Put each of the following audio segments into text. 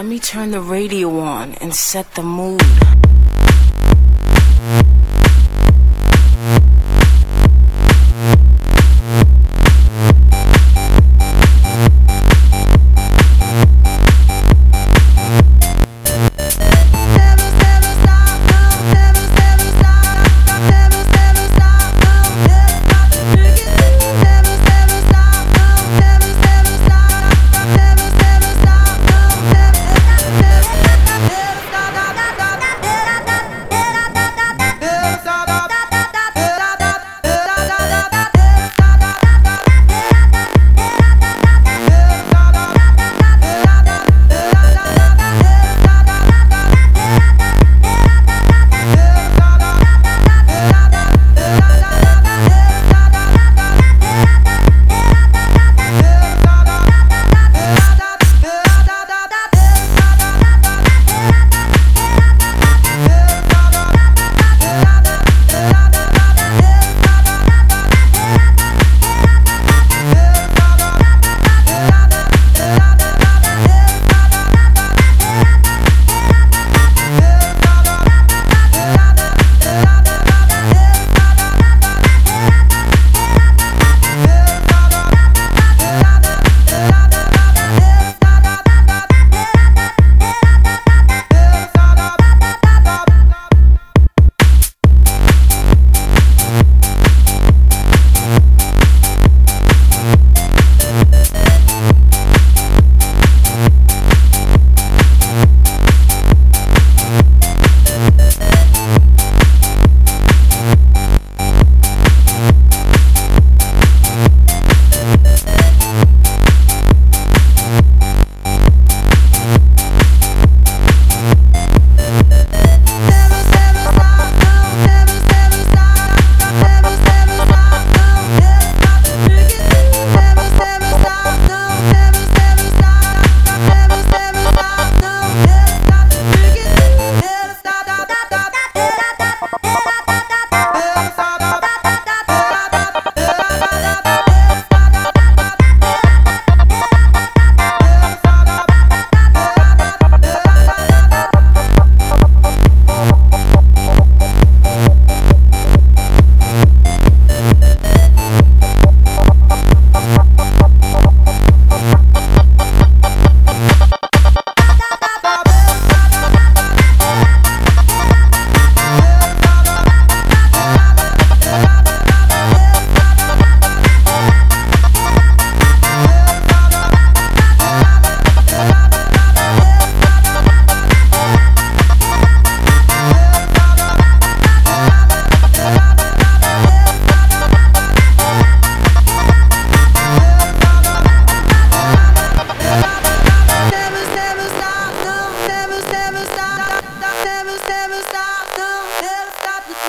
Let me turn the radio on and set the mood.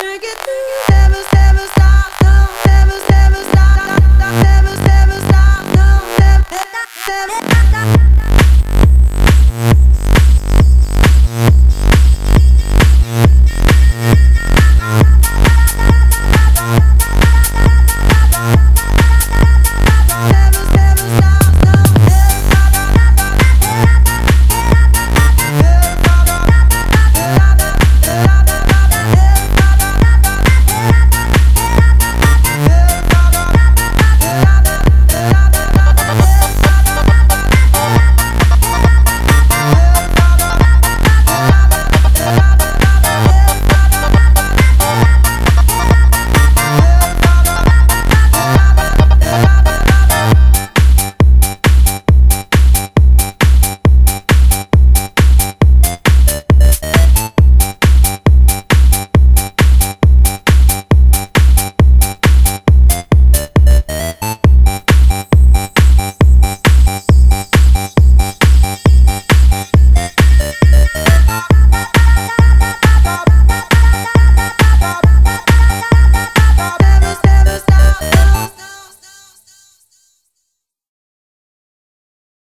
Never drink it, never